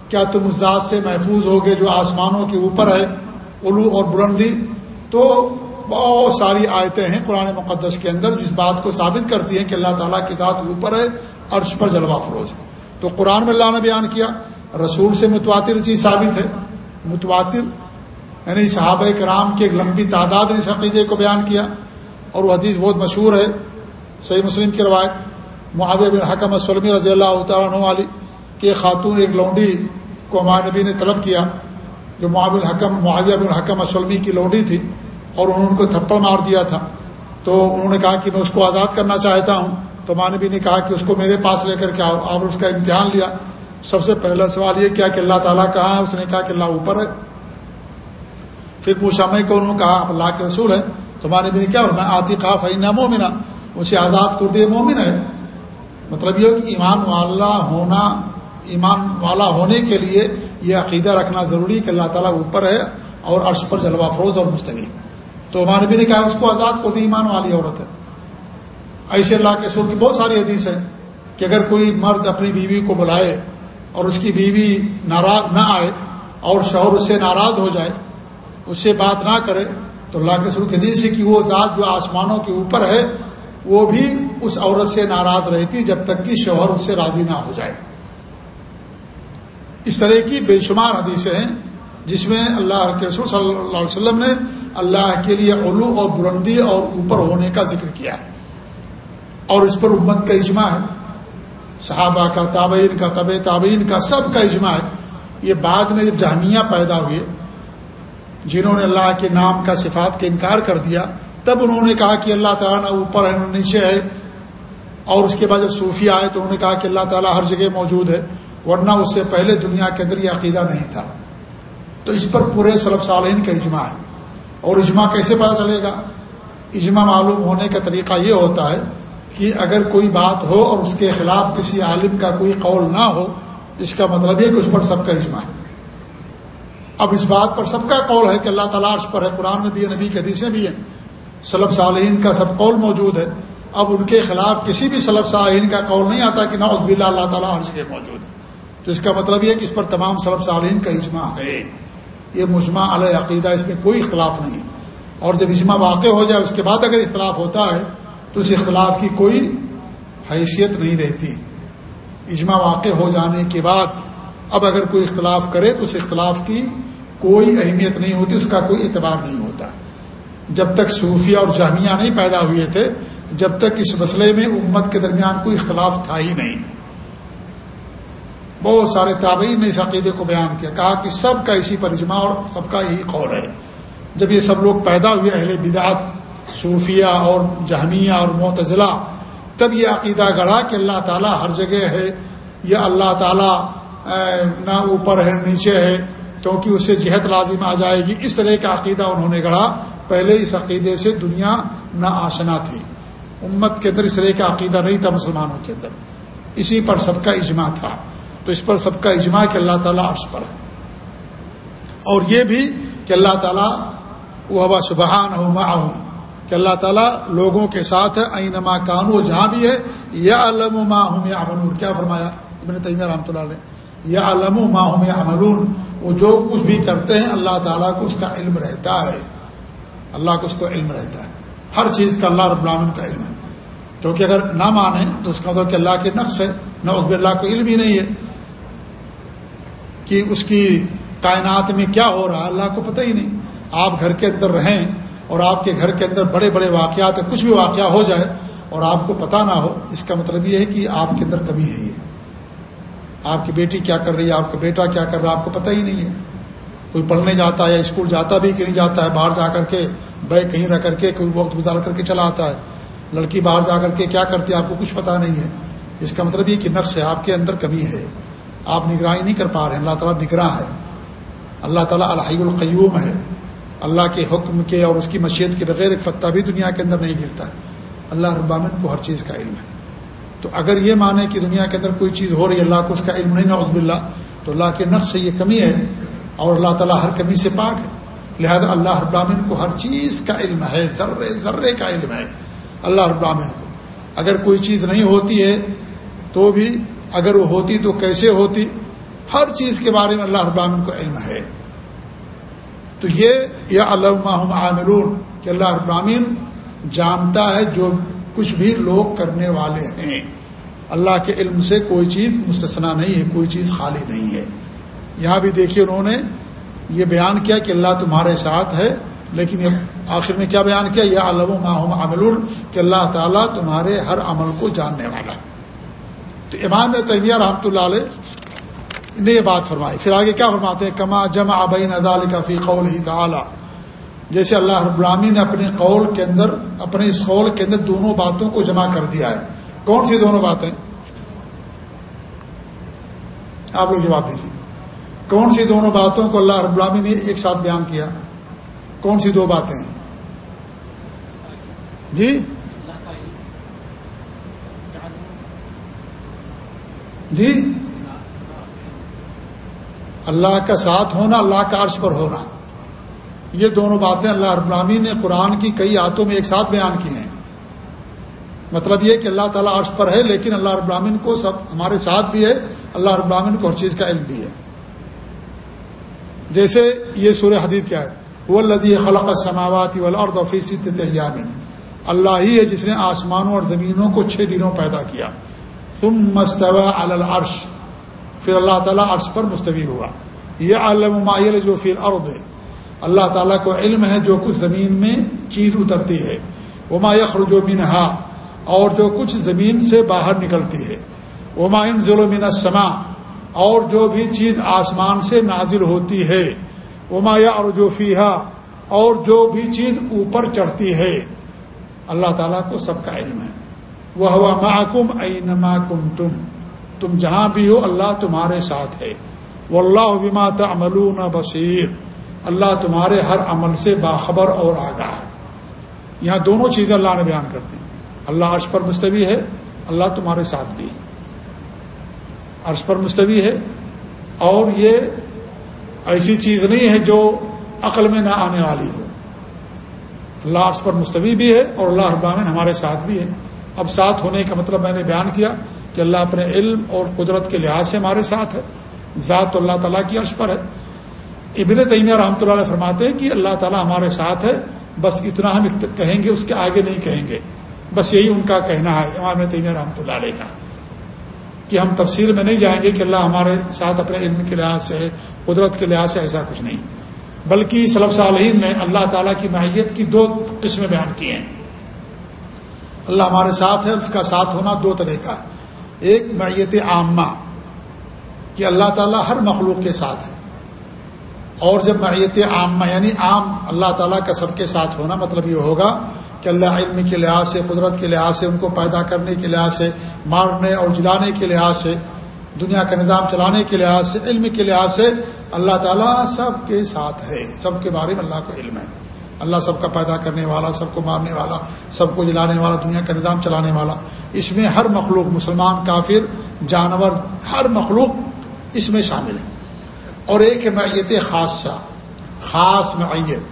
Speaker 1: کیا تم اس ذات سے محفوظ ہوگے جو آسمانوں کے اوپر ہے؟ الو اور بلندی۔ تو بہت ساری آیتیں ہیں قرآن مقدس کے اندر جس بات کو ثابت کرتی ہیں کہ اللہ تعالیٰ کی ذات اوپر ہے، عرش پر جلوہ فروز۔ ہے تو قرآن میں اللہ نے بیان کیا۔ رسول سے متواتر چیز ثابت ہے۔ متواتر یعنی صحابہ کرام کی ایک لمبی تعداد نے اس عقیدے کو بیان کیا اور وہ حدیث بہت مشہور ہے۔ صحیح مسلم کی روایت، معاویہ بن حکم سلمی رضی اللہ تعالیٰ علی کہ خاتون، ایک لونڈی کو ہمارے نبی نے طلب کیا، جو معاوی الحکم معاویہ بن حکم اسلمی کی لونڈی تھی اور انہوں نے ان کو تھپڑ مار دیا تھا۔ تو انہوں نے کہا کہ میں اس کو آزاد کرنا چاہتا ہوں۔ تو ماں نبی نے کہا کہ اس کو میرے پاس لے کر کے آؤ۔ آپ اس کا امتحان لیا۔ سب سے پہلا سوال یہ کیا کہ اللہ تعالیٰ کہاں ہے؟ اس نے کہا کہ اللہ اوپر ہے۔ پھر پوچھا، میں کہ انہوں نے کہا اللہ کے رسول ہے تمہارے بھی کیا میں آتی خاف ہے مومنا اسے آزاد کر دے مومن ہے۔ مطلب یہ کہ ایمان والا ہونا، ایمان والا ہونے کے لیے یہ عقیدہ رکھنا ضروری کہ اللہ تعالیٰ اوپر ہے اور عرش پر جلوہ فروز اور مستقل تو ہمارے بھی نے کہا، اس کو آزاد کو دی ایمان والی عورت ہے۔ ایسے اللہ کے سور کی بہت ساری حدیث ہے کہ اگر کوئی مرد اپنی بیوی کو بلائے اور اس کی بیوی ناراض نہ آئے اور شوہر اس سے ناراض ہو جائے، اس سے بات نہ کرے، تو اللہ کے سر حدیث ہے کہ وہ ذات جو آسمانوں کے اوپر ہے، وہ بھی اس عورت سے ناراض رہتی جب تک کہ شوہر اس سے راضی نہ ہو جائے۔ اس طرح کی بے شمار حدیثیں ہیں، جس میں اللہ کے رسول صلی اللہ علیہ وسلم نے اللہ کے لیے علو اور بلندی اور اوپر ہونے کا ذکر کیا ہے۔ اور اس پر امت کا اجماع ہے۔ صحابہ کا، تابعین کا طب تابعین کا، سب کا اجماع ہے۔ یہ بعد میں جب جامعہ پیدا ہوئے، جنہوں نے اللہ کے نام کا صفات کا انکار کر دیا، تب انہوں نے کہا کہ اللہ تعالیٰ نہ اوپر ہے نہ نیچے ہے۔ اور اس کے بعد جب صوفیہ آئے تو انہوں نے کہا کہ اللہ تعالیٰ ہر جگہ موجود ہے، ورنہ اس سے پہلے دنیا کے اندر یہ عقیدہ نہیں تھا۔ تو اس پر پورے صلب صالحین کا اجماع ہے۔ اور اجماع کیسے پتہ چلے گا؟ اجماع معلوم ہونے کا طریقہ یہ ہوتا ہے کہ اگر کوئی بات ہو اور اس کے خلاف کسی عالم کا کوئی قول نہ ہو، اس کا مطلب یہ کہ اس پر سب کا اجماع ہے۔ اب اس بات پر سب کا قول ہے کہ اللہ تعالیٰ عرش پر ہے، قرآن میں بھی ہے، نبی کے حدیثیں بھی ہیں۔ صلب صالحین کا سب قول موجود ہے۔ اب ان کے خلاف کسی بھی صلب صالحین کا قول نہیں آتا کہ نعوذ باللہ اللہ تعالیٰ ہر جگہ موجود ہے۔ تو اس کا مطلب یہ کہ اس پر تمام صلب صالحین کا اجماع ہے۔ یہ مجمع علیہ عقیدہ، اس میں کوئی اختلاف نہیں اور جب اجماع واقع ہو جائے، اس کے بعد اگر اختلاف ہوتا ہے تو اس اختلاف کی کوئی حیثیت نہیں رہتی۔ اجماع واقع ہو جانے کے بعد اب اگر کوئی اختلاف کرے تو اس اختلاف کی کوئی اہمیت نہیں ہوتی، اس کا کوئی اعتبار نہیں ہوتا۔ جب تک صوفیہ اور جامعہ نہیں پیدا ہوئے تھے، جب تک اس مسئلے میں امت کے درمیان کوئی اختلاف تھا ہی نہیں۔ بہت سارے تابعین نے اس عقیدے کو بیان کیا، کہا کہ سب کا اسی پر اجماع اور سب کا یہی قول ہے۔ جب یہ سب لوگ پیدا ہوئے، اہل بدعت صوفیہ اور جہمیہ اور معتضلاع تب یہ عقیدہ گڑھا کہ اللہ تعالیٰ ہر جگہ ہے، یا اللہ تعالیٰ نہ اوپر ہے، نیچے ہے، کیونکہ اس سے جہت لازم آ جائے گی۔ اس طرح کا عقیدہ انہوں نے گڑھا۔ پہلے اس عقیدے سے دنیا نہ آشنا تھی۔ امت کے اندر اس طرح کا عقیدہ نہیں تھا مسلمانوں کے اندر۔ اسی پر سب کا اجماع تھا۔ تو اس پر سب کا اجماع کہ اللہ تعالیٰ عرش پر ہے۔ اور یہ بھی کہ اللہ تعالیٰ، وہ ہوا سبحان ہوں کہ اللہ تعالیٰ لوگوں کے ساتھ ہے اینما کانو جہاں بھی ہے یا علم ہوں یا امنون کیا فرمایا؟ ابن تیمیہ رحمۃ اللہ علیہ یا علم ہوں یا امنون وہ جو کچھ بھی کرتے ہیں، اللہ تعالیٰ کو اس کا علم رہتا ہے۔ اللہ کو اس کو علم رہتا ہے۔ ہر چیز کا اللہ رب العالمین کا علم ہے۔ کیونکہ اگر نہ مانیں تو اس کا مطلب کہ اللہ کے نقص ہے۔ نہ اس میں اللہ کو علم ہی نہیں ہے۔ کہ اس کی کائنات میں کیا ہو رہا ہے، اللہ کو پتہ ہی نہیں۔ آپ گھر کے اندر رہیں اور آپ کے گھر کے اندر بڑے بڑے واقعات کچھ بھی واقعہ ہو جائے اور آپ کو پتہ نہ ہو، اس کا مطلب یہ ہے کہ آپ کے اندر کمی ہے یہ۔ آپ کی بیٹی کیا کر رہی ہے، آپ کا بیٹا کیا کر رہا ہے، آپ کو پتہ ہی نہیں ہے۔ کوئی پڑھنے جاتا ہے یا اسکول جاتا بھی کہ نہیں جاتا ہے، باہر جا کر کے بے کہیں رہ کر کے کوئی وقت گزار کر کے چلا آتا ہے۔ لڑکی باہر جا کر کے کیا کرتی ہے، آپ کو کچھ پتہ نہیں ہے۔ اس کا مطلب یہ کہ نقص ہے، آپ کے اندر کمی ہے۔ آپ نگرانی نہیں کر پا رہے ہیں، اللہ تعالیٰ نگراں ہے۔ اللہ تعالیٰ الحی القیوم ہے۔ اللہ کے حکم کے اور اس کی مشیت کے بغیر ایک پتہ بھی دنیا کے اندر نہیں گرتا۔ اللہ ابامن کو ہر چیز کا علم ہے۔ تو اگر یہ مانے کہ دنیا کے اندر کوئی چیز ہو رہی ہے، اللہ کو اس کا علم نہیں، نعوذ باللہ، تو اللہ کے نقص سے یہ کمی ہے اور اللہ تعالیٰ ہر کمی سے پاک ہے۔ لہذا اللہ ابامن کو ہر چیز کا علم ہے، ذرے ذرے کا علم ہے۔ اللہ ابامن کو۔ اگر کوئی چیز نہیں ہوتی ہے، تو بھی اگر وہ ہوتی تو کیسے ہوتی؟ ہر چیز کے بارے میں اللہ ابامن کو علم ہے۔ تو یہ یا علامہ عامرون کہ اللہ ابامین جانتا ہے جو کچھ بھی لوگ کرنے والے ہیں۔ اللہ کے علم سے کوئی چیز مستثنا نہیں ہے، کوئی چیز خالی نہیں ہے۔ یہاں بھی دیکھیے انہوں نے یہ بیان کیا کہ اللہ تمہارے ساتھ ہے، لیکن یہ آخر میں کیا بیان کیا؟ یہ علم ماہم عمل کہ اللہ تعالیٰ تمہارے ہر عمل کو جاننے والا ہے۔ تو امام طیبیہ رحمۃ اللہ علیہ نے یہ بات فرمائی۔ پھر آگے کیا فرماتے ہیں؟ کما جمع ابین ادال کا فی قول ہی تعالی۔ جیسے اللہ رب العامی نے اپنے قول کے اندر، اپنے اس قول کے اندر دونوں باتوں کو جمع کر دیا ہے۔ کون سی دونوں باتیں؟ آپ لوگ جواب دیجیے کون سی دونوں باتوں کو اللہ رب العامی نے ایک ساتھ بیان کیا؟ کون سی دو باتیں ہیں؟ جی؟ جی؟ اللہ کا ساتھ ہونا، اللہ کا عرش پر ہونا۔ یہ دونوں باتیں اللہ رب العالمین نے قرآن کی کئی آتوں میں ایک ساتھ بیان کی ہیں۔ مطلب یہ کہ اللہ تعالیٰ عرش پر ہے، لیکن اللہ رب العالمین کو سب ہمارے ساتھ بھی ہے، اللہ رب العالمین کو ہر چیز کا علم بھی ہے۔ جیسے یہ سورہ حدیث کیا ہے وہ الدی خلق سماواتی والارض فی اللہ ہی ہے جس نے آسمانوں اور زمینوں کو چھ دنوں پیدا کیا۔ ثم مستوى علی العرش۔ پھر اللہ تعالیٰ عرش پر مستوی ہوا۔ یہ علم مایل جو فی الارض۔ اللہ تعالیٰ کو علم ہے جو کچھ زمین میں چیز اترتی ہے۔ وما یخرج منہا۔ اور جو کچھ زمین سے باہر نکلتی ہے۔ وما انزل من السماء۔ اور جو بھی چیز آسمان سے نازل ہوتی ہے۔ وما یا اور جو اور جو بھی چیز اوپر چڑھتی ہے۔ اللہ تعالیٰ کو سب کا علم ہے۔ وہ ہوا محکم اینما کم تم تم جہاں بھی ہو، اللہ تمہارے ساتھ ہے۔ وہ اللہ بما تعملون بصیر۔ اللہ تمہارے ہر عمل سے باخبر اور آگاہ۔ یہاں دونوں چیزیں اللہ نے بیان کر دی۔ اللہ عرش پر مستوی ہے، اللہ تمہارے ساتھ بھی۔ عرش پر مستوی ہے۔ اور یہ ایسی چیز نہیں ہے جو عقل میں نہ آنے والی ہو۔ اللہ عرش پر مستوی بھی ہے اور اللہ ابامن ہمارے ساتھ بھی ہے۔ اب ساتھ ہونے کا مطلب میں نے بیان کیا۔ کہ اللہ اپنے علم اور قدرت کے لحاظ سے ہمارے ساتھ ہے۔ ذات اللہ تعالیٰ کی عرش پر ہے۔ ابن تیمیہ رحمۃ اللہ علیہ فرماتے ہیں کہ اللہ تعالیٰ ہمارے ساتھ ہے۔ بس اتنا ہم کہیں گے، اس کے آگے نہیں کہیں گے۔ بس یہی ان کا کہنا ہے۔ امام تیمیہ رحمۃ اللہ علیہ کا۔ کہ ہم تفصیل میں نہیں جائیں گے کہ اللہ ہمارے ساتھ اپنے علم کے لحاظ سے قدرت کے لحاظ سے ایسا کچھ نہیں۔ بلکہ صلب صالحین نے اللہ تعالیٰ کی معیت کی دو قسمیں بیان کی ہیں۔ اللہ ہمارے ساتھ ہے، اس کا ساتھ ہونا دو طرح کا ایک معیت عامہ کہ اللہ تعالیٰ ہر مخلوق کے ساتھ ہے۔ اور جب معیت عامہ یعنی عام اللہ تعالیٰ کا سب کے ساتھ ہونا مطلب یہ ہوگا کہ اللہ علم کے لحاظ سے، قدرت کے لحاظ سے، ان کو پیدا کرنے کے لحاظ سے، مارنے اور جلانے کے لحاظ سے، دنیا کا نظام چلانے کے لحاظ سے، علم کے لحاظ سے اللہ تعالیٰ سب کے ساتھ ہے۔ سب کے بارے میں اللہ کو علم ہے۔ اللہ سب کا پیدا کرنے والا، سب کو مارنے والا، سب کو جلانے والا، دنیا کا نظام چلانے والا۔ اس میں ہر مخلوق مسلمان، کافر، جانور، ہر مخلوق اس میں شامل ہے۔ اور ایک ہے معیت خاصہ، خاص معیت۔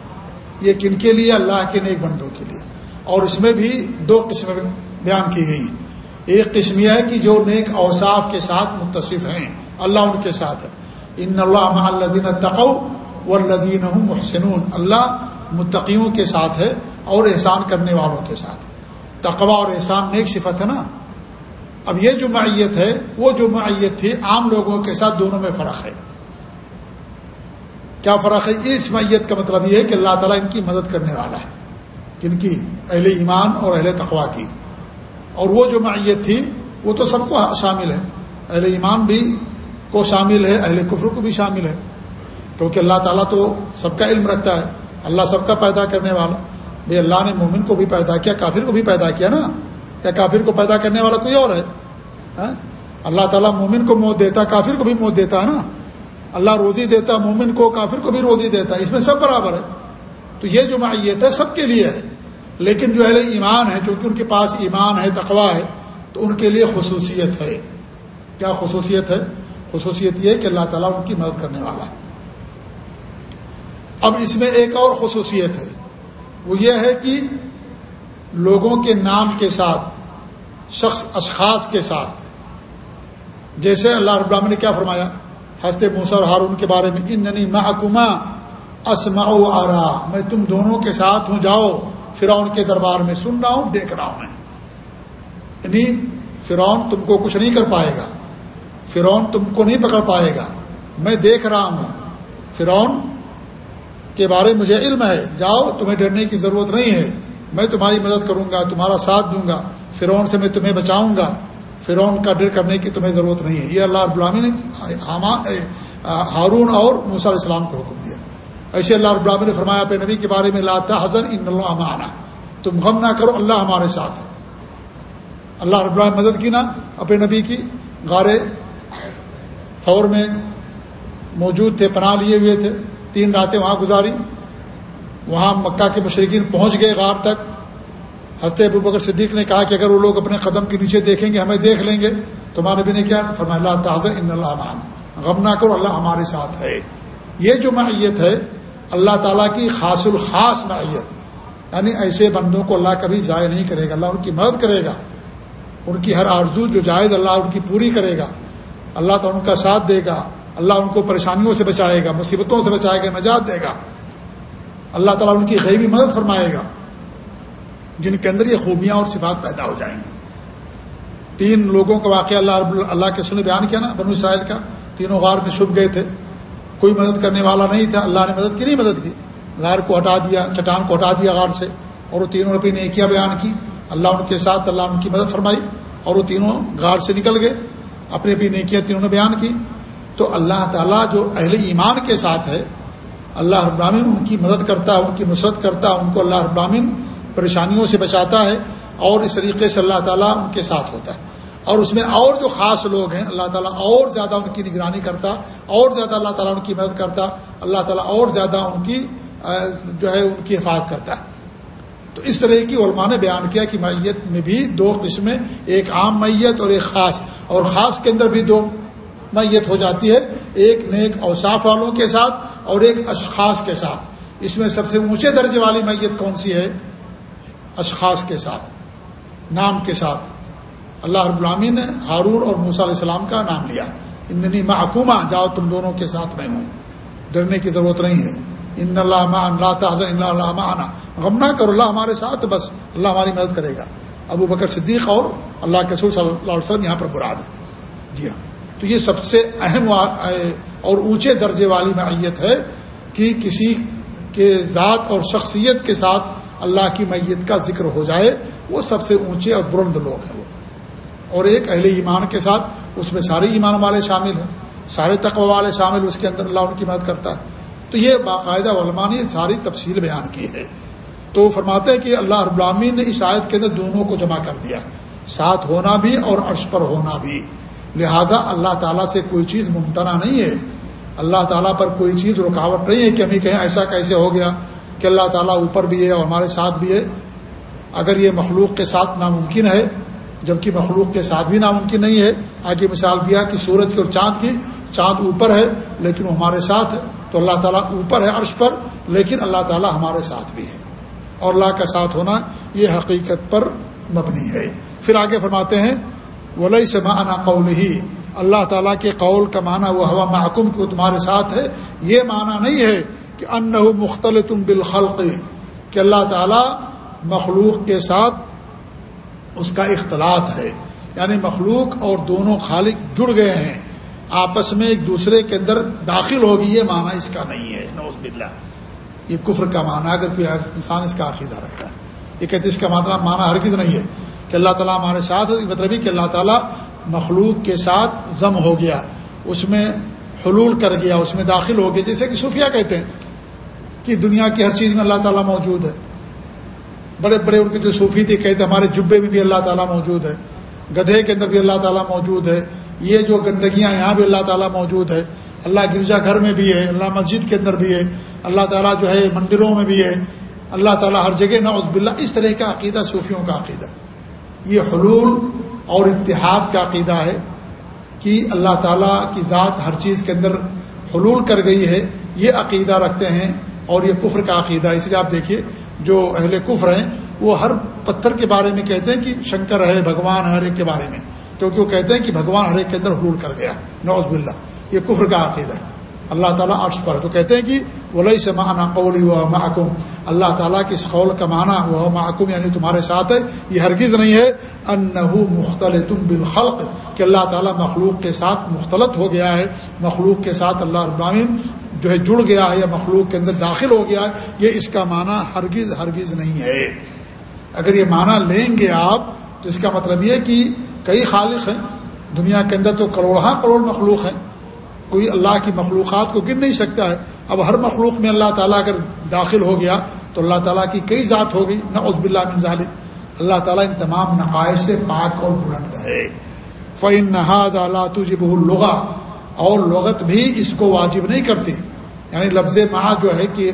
Speaker 1: یہ کن کے لیے؟ اللہ کے نیک بندوں کے لیے۔ اور اس میں بھی دو قسمیں بیان کی گئی ہیں۔ ایک قسم یہ ہے کہ جو نیک اوصاف کے ساتھ متصف ہیں، اللہ ان کے ساتھ ہے۔ ان اللہ الزین تقو و الزین محسنون۔ اللہ متقیوں کے ساتھ ہے اور احسان کرنے والوں کے ساتھ۔ تقوا اور احسان نیک صفت ہے نا؟ اب یہ جو معیت ہے، وہ جو معیت تھی، عام لوگوں کے ساتھ دونوں میں فرق ہے۔ کیا فرق ہے؟ اس معیت کا مطلب یہ ہے کہ اللہ تعالیٰ ان کی مدد کرنے والا ہے کن کی اہل ایمان اور اہل تقوا کی۔ اور وہ جو معیت تھی، وہ تو سب کو شامل ہے۔ اہل ایمان بھی کو شامل ہے، اہل کفر کو بھی شامل ہے۔ کیونکہ اللہ تعالیٰ تو سب کا علم رکھتا ہے۔ اللہ سب کا پیدا کرنے والا۔ بھائی اللہ نے مومن کو بھی پیدا کیا، کافر کو بھی پیدا کیا نا۔ یا کافر کو پیدا کرنے والا کوئی اور ہے؟ ہاں؟ اللہ تعالیٰ مومن کو موت دیتا، کافر کو بھی موت دیتا ہے نا۔ اللہ روزی دیتا، مومن کو، کافر کو بھی روزی دیتا۔ ہے اس میں سب برابر ہے۔ تو یہ جو معیت ہے، سب کے لیے ہے۔ لیکن جو اہل ایمان ہے چونکہ ان کے پاس ایمان ہے تقوا ہے، تو ان کے لیے خصوصیت ہے۔ کیا خصوصیت ہے؟ خصوصیت یہ کہ اللہ تعالیٰ ان کی مدد کرنے والا ہے۔ اب اس میں ایک اور خصوصیت ہے۔ وہ یہ ہے کہ لوگوں کے نام کے ساتھ، شخص اشخاص کے ساتھ، جیسے اللہ رب العالمین نے کیا فرمایا؟ ہنستے موسر ہارون کے بارے میں، اننی محکمہ اسما آرا، میں تم دونوں کے ساتھ ہوں، جاؤ فرعون کے دربار میں، سن رہا ہوں، دیکھ رہا ہوں میں۔ یعنی فرعون تم کو کچھ نہیں کر پائے گا۔ فرعون تم کو نہیں پکڑ پائے گا۔ میں دیکھ رہا ہوں۔ فرعون کے بارے میں مجھے علم ہے۔ جاؤ، تمہیں ڈرنے کی ضرورت نہیں ہے۔ میں تمہاری مدد کروں گا، تمہارا ساتھ دوں گا۔ فرعون سے میں تمہیں بچاؤں گا۔ فرعون کا ڈر کرنے کی تمہیں ضرورت نہیں ہے۔ یہ اللہ ابرامی نے ہارون اور موسیٰ علیہ السلام کو حکم دیا۔ ایسے اللہ ابرامی نے فرمایا پہ نبی کے بارے میں لاتا حضر ان اللہ امانا تم غم نہ کرو، اللہ ہمارے ساتھ ہے۔ اللہ رب العالمین مدد کی نا اپنے نبی کی۔ غارے، فور میں موجود تھے، پناہ لیے ہوئے تھے۔ تین راتیں وہاں گزاری۔ وہاں مکہ کے مشرقین پہنچ گئے غار تک۔ ہنستے ابو بکر صدیق نے کہا کہ اگر وہ لوگ اپنے قدم کے نیچے دیکھیں گے، ہمیں دیکھ لیں گے۔ تو ہمارے نبی نے کیا؟ فرمایا اللہ تعاضر ان اللہ مان غم نہ کرو، اللہ ہمارے ساتھ ہے۔ یہ جو معیت ہے، اللہ تعالیٰ کی خاص الخاص معیت۔ یعنی ایسے بندوں کو اللہ کبھی ضائع نہیں کرے گا، اللہ ان کی مدد کرے گا۔ ان کی ہر آرزو جو جائز، اللہ ان کی پوری کرے گا۔ اللہ تعالیٰ ان کا ساتھ دے گا۔ اللہ ان کو پریشانیوں سے بچائے گا، مصیبتوں سے بچائے گا، نجات دے گا۔ اللہ تعالیٰ ان کی غیبی مدد فرمائے گا، جن کے اندر یہ خوبیاں اور صفات پیدا ہو جائیں گی۔ تین لوگوں کا واقعہ اللہ اللہ کے سنے بیان کیا نا، بنو اسرائیل کا۔ تینوں غار میں چھپ گئے تھے۔ کوئی مدد کرنے والا نہیں تھا، اللہ نے مدد کی، نہیں مدد کی۔ غار کو ہٹا دیا، چٹان کو ہٹا دیا غار سے۔ اور وہ تینوں اپنی نیکیاں بیان کی۔ اللہ ان کے ساتھ، اللہ ان کی مدد فرمائی۔ اور وہ تینوں غار سے نکل گئے۔ اپنی اپنی نیکیاں تینوں نے بیان کی۔ تو اللہ تعالیٰ جو اہل ایمان کے ساتھ ہے، اللہ ابراہین ان کی مدد کرتا ہے ان کی نصرت کرتا ہے ان کو اللہ ابراہین پریشانیوں سے بچاتا ہے اور اس طریقے سے اللہ تعالیٰ ان کے ساتھ ہوتا ہے۔ اور اس میں اور جو خاص لوگ ہیں، اللہ تعالیٰ اور زیادہ ان کی نگرانی کرتا، اور زیادہ اللہ تعالیٰ ان کی مدد کرتا، اللہ تعالیٰ اور زیادہ ان کی جو ہے ان کی حفاظت کرتا ہے۔ تو اس طرح کی علماء نے بیان کیا کہ میت میں بھی دو قسمیں، ایک عام میت اور ایک خاص، اور خاص کے اندر بھی دو۔ میت ہو جاتی ہے ایک نیک اوصاف والوں کے ساتھ اور ایک اشخاص کے ساتھ۔ اس میں سب سے اونچے درجے والی میت کون سی ہے؟ اشخاص کے ساتھ، نام کے ساتھ۔ اللہ رب العالمین نے ہارون اور موسیٰ علیہ السلام کا نام لیا۔ اننی محکومہ جاؤ تم دونوں کے ساتھ میں ہوں۔ ڈرنے کی ضرورت نہیں ہے۔ ان اللہ اللہ تعظر ان اللہ آنا غم نہ کرو، اللہ ہمارے ساتھ، بس اللہ ہماری مدد کرے گا۔ ابو بکر صدیق اور اللہ کے سور صلی اللہ علیہ وسلم یہاں پر براد ہے جی ہاں۔ تو یہ سب سے اہم اور اونچے درجے والی معیت ہے کہ کسی کے ذات اور شخصیت کے ساتھ اللہ کی میت کا ذکر ہو جائے، وہ سب سے اونچے اور بلند لوگ ہیں وہ۔ اور ایک اہل ایمان کے ساتھ اس میں سارے ایمان والے شامل ہیں، سارے تقوی والے شامل اس کے اندر اللہ ان کی مدد کرتا ہے۔ تو یہ باقاعدہ علماء نے ساری تفصیل بیان کی ہے۔ تو فرماتے ہیں کہ اللہ رب العالمین نے اس آیت کے اندر دونوں کو جمع کر دیا، ساتھ ہونا بھی اور عرش پر ہونا بھی۔ لہذا اللہ تعالیٰ سے کوئی چیز ممتنع نہیں ہے۔ اللہ تعالیٰ پر کوئی چیز رکاوٹ نہیں ہے کہ ہمیں کہیں ایسا کیسے ہو گیا کہ اللہ تعالیٰ اوپر بھی ہے اور ہمارے ساتھ بھی ہے۔ اگر یہ مخلوق کے ساتھ ناممکن ہے، جبکہ مخلوق کے ساتھ بھی ناممکن نہیں ہے۔ آگے مثال دیا کہ سورج کی اور چاند کی، چاند اوپر ہے لیکن وہ ہمارے ساتھ ہے، تو اللہ تعالیٰ اوپر ہے عرش پر لیکن اللہ تعالیٰ ہمارے ساتھ بھی ہے۔ اور اللہ کا ساتھ ہونا یہ حقیقت پر مبنی ہے۔ پھر آگے فرماتے ہیں ولی سے معنی قول ہی اللہ تعالیٰ کے قول کا معنی وہ ہوا محکم کی تمہارے ساتھ ہے. یہ معنی نہیں ہے کہ ان مختلف تم بالخلق، کہ اللہ تعالیٰ مخلوق کے ساتھ اس کا اختلاط ہے. یعنی مخلوق اور دونوں خالق جڑ گئے ہیں. آپس میں ایک دوسرے کے اندر داخل ہوگی، یہ معنی اس کا نہیں ہے. نوز باللہ. یہ کفر کا معنی اگر کوئی انسان اس کا عقیدہ رکھتا ہے. یہ کہتے اس کا مطلب معنی ہرگز نہیں ہے. کہ اللہ تعالیٰ ہمارے ساتھ مطلب کہ اللہ تعالیٰ مخلوق کے ساتھ ضم ہو گیا، اس میں حلول کر گیا، اس میں داخل ہو گیا، جیسے کہ صوفیہ کہتے ہیں کہ دنیا کی ہر چیز میں اللہ تعالیٰ موجود ہے۔ بڑے بڑے ان کے جو صوفی تھے، کہتے ہمارے جبے میں بھی اللہ تعالیٰ موجود ہے، گدھے کے اندر بھی اللہ تعالیٰ موجود ہے، یہ جو گندگیاں یہاں بھی اللہ تعالیٰ موجود ہے، اللہ گرجا گھر میں بھی ہے، اللہ مسجد کے اندر بھی ہے، اللہ تعالیٰ جو ہے مندروں میں بھی ہے، اللہ تعالیٰ ہر جگہ، نعوذ باللہ، اس طرح کا عقیدہ صوفیوں کا عقیدہ یہ حلول اور اتحاد کا عقیدہ ہے کہ اللہ تعالیٰ کی ذات ہر چیز کے اندر حلول کر گئی ہے، یہ عقیدہ رکھتے ہیں اور یہ کفر کا عقیدہ اس لیے آپ دیکھیے، جو اہل کفر ہیں، وہ ہر پتھر کے بارے میں کہتے ہیں کہ شنکر ہے، بھگوان ہر ایک کے بارے میں، کیونکہ وہ کہتے ہیں کہ بھگوان ہر ایک کے اندر حلول کر گیا۔ نوز باللہ، یہ کفر کا عقیدہ ہے۔ اللہ تعالیٰ عرش پر تو کہتے ہیں کہ ولی سے معنی قولی و محکم اللہ تعالیٰ کے اس قول کا معنی وہ محکم یعنی تمہارے ساتھ ہے۔ یہ ہرگز نہیں ہے۔ ان مختلف تم بالخلق۔ کہ اللہ تعالیٰ مخلوق کے ساتھ مختلط ہو گیا ہے۔ مخلوق کے ساتھ اللہ ابراہین جو ہے جڑ گیا ہے یا مخلوق کے اندر داخل ہو گیا ہے۔ یہ اس کا معنی ہرگز ہرگز نہیں ہے۔ اگر یہ معنی لیں گے آپ تو اس کا مطلب یہ کہ کئی خالق ہیں۔ دنیا کے اندر تو کروڑہ کروڑ مخلوق ہیں۔ کوئی اللہ کی مخلوقات کو گن نہیں سکتا ہے۔ اب ہر مخلوق میں اللہ تعالیٰ اگر داخل ہو گیا تو اللہ تعالیٰ کی کئی ذات ہو گئی نہ عزب اللہ ظالم اللہ تعالیٰ ان تمام نقائص سے پاک اور بلند ہے۔ فعن نہاد اللہ تجب الغا اور لغت بھی اس کو واجب نہیں کرتی۔ یعنی لفظ ماہ جو ہے کہ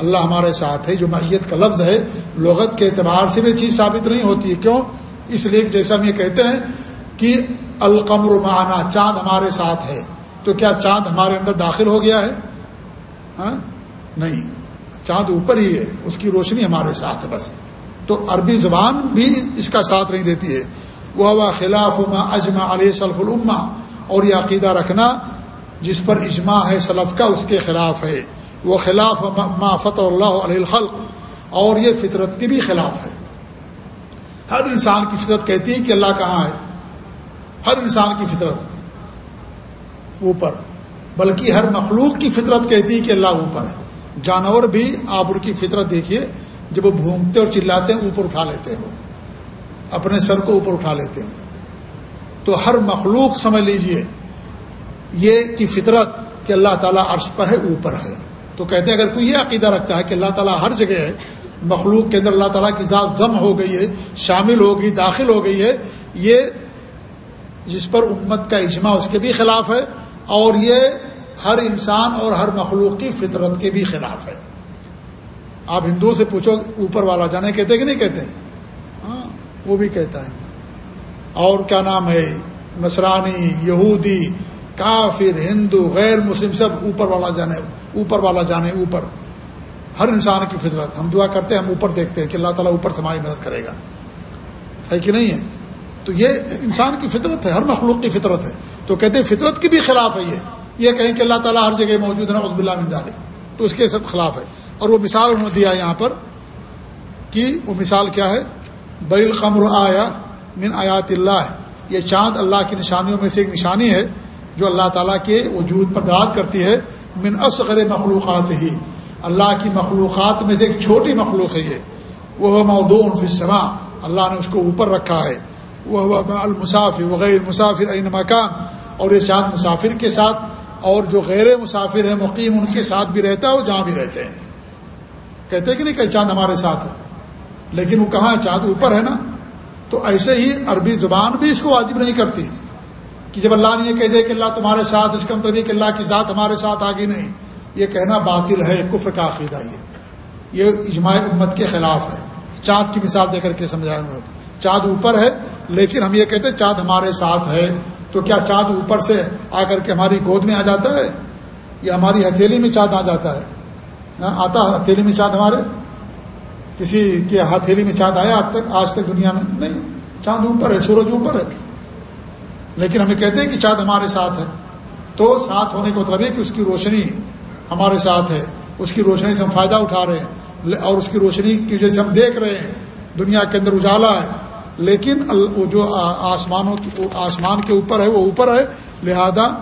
Speaker 1: اللہ ہمارے ساتھ ہے، جو معیت کا لفظ ہے، لغت کے اعتبار سے بھی چیز ثابت نہیں ہوتی ہے۔ کیوں؟ اس لیے جیسا ہم یہ کہتے ہیں کہ القمر معنا چاند ہمارے ساتھ ہے۔ تو کیا چاند ہمارے اندر داخل ہو گیا ہے؟ ہاں؟ نہیں. چاند اوپر ہی ہے. اس کی روشنی ہمارے ساتھ ہے بس. تو عربی زبان بھی اس کا ساتھ نہیں دیتی ہے. وہ خلاف اجما علیہ سلف العما اور یہ عقیدہ رکھنا جس پر اجماع ہے سلف کا، اس کے خلاف ہے. وہ خلاف ما فطر اللہ علیہ الخلق اور یہ فطرت کے بھی خلاف ہے. ہر انسان کی فطرت کہتی ہے کہ اللہ کہاں ہے؟ ہر انسان کی فطرت. اوپر، بلکہ ہر مخلوق کی فطرت کہتی ہے کہ اللہ اوپر ہے۔ جانور بھی آپ ان کی فطرت دیکھیے، جب وہ بھونگتے اور چلاتے ہیں، اوپر اٹھا لیتے ہیں۔ اپنے سر کو اوپر اٹھا لیتے ہیں۔ تو ہر مخلوق سمجھ لیجیے، یہ کی فطرت کہ اللہ تعالیٰ عرش پر ہے، اوپر ہے۔ تو کہتے ہیں، اگر کوئی یہ عقیدہ رکھتا ہے کہ اللہ تعالیٰ ہر جگہ ہے، مخلوق کے اندر اللہ تعالیٰ کی ذات ضم ہو گئی ہے، شامل ہو گئی، داخل ہو گئی ہے، یہ جس پر امت کا اجماع اس کے بھی خلاف ہے۔ اور یہ ہر انسان اور ہر مخلوق کی فطرت کے بھی خلاف ہے۔ آپ ہندوؤں سے پوچھو، اوپر والا جانے، کہتے کہ نہیں کہتے؟ ہاں وہ بھی کہتا ہے۔ اور کیا نام ہے؟ نصرانی، یہودی، کافر، ہندو، غیر مسلم، سب اوپر والا جانے، اوپر والا جانے، اوپر۔ ہر انسان کی فطرت۔ ہم دعا کرتے ہیں، ہم اوپر دیکھتے ہیں کہ اللہ تعالیٰ اوپر سے ہماری مدد کرے گا۔ ہے کہ نہیں ہے؟ تو یہ انسان کی فطرت ہے، ہر مخلوق کی فطرت ہے۔ تو کہتے ہیں فطرت کی بھی خلاف ہے یہ۔ یہ کہیں کہ اللہ تعالیٰ ہر جگہ موجود ہے عزب اللہ منظال تو اس کے سب خلاف ہے۔ اور وہ مثال انہوں نے دیا یہاں پر کہ وہ مثال کیا ہے؟ بریل خمر آیا من آیات اللہ یہ چاند اللہ کی نشانیوں میں سے ایک نشانی ہے جو اللہ تعالیٰ کے وجود پر داد کرتی ہے۔ من اصغر مخلوقات ہی اللہ کی مخلوقات میں سے ایک چھوٹی مخلوق ہے یہ۔ وہ مودون فسما اللہ نے اس کو اوپر رکھا ہے۔ وہ المسافر وغیر مسافر عین مکان اور یہ چاند مسافر کے ساتھ، اور جو غیر مسافر ہیں مقیم ان کے ساتھ بھی رہتا ہے وہ جہاں بھی رہتے ہیں۔ کہتے ہیں کہ نہیں کہ چاند ہمارے ساتھ ہے، لیکن وہ کہاں چاند اوپر ہے نا۔ تو ایسے ہی عربی زبان بھی اس کو واجب نہیں کرتی۔ کہ جب اللہ نے یہ کہہ دے کہ اللہ تمہارے ساتھ، اس کا مطلب کہ اللہ کی ذات ہمارے ساتھ آگے نہیں۔ یہ کہنا باطل ہے کفر کا عقیدہ یہ یہ اجماع امت کے خلاف ہے۔ چاند کی مثال دے کر کے سمجھایا انہوں نے چاند اوپر ہے لیکن ہم یہ کہتے ہیں چاند ہمارے ساتھ ہے، تو کیا چاند اوپر سے آ کر کے ہماری گود میں آ جاتا ہے؟ یا ہماری ہتھیلی میں چاند آ جاتا ہے؟ آتا ہتھیلی میں چاند ہمارے؟ کسی کے ہتھیلی میں چاند آیا آج تک آج تک دنیا میں؟ نہیں، چاند اوپر ہے، سورج اوپر ہے۔ لیکن ہمیں کہتے ہیں کہ چاند ہمارے ساتھ ہے۔ تو ساتھ ہونے کا مطلب ہے کہ اس کی روشنی ہمارے ساتھ ہے۔ اس کی روشنی سے ہم فائدہ اٹھا رہے ہیں۔ اور اس کی روشنی کی وجہ سے ہم دیکھ رہے ہیں۔ دنیا کے اندر اجالا ہے۔ لیکن وہ جو آسمانوں کی آسمان کے اوپر ہے، وہ اوپر ہے، لہذا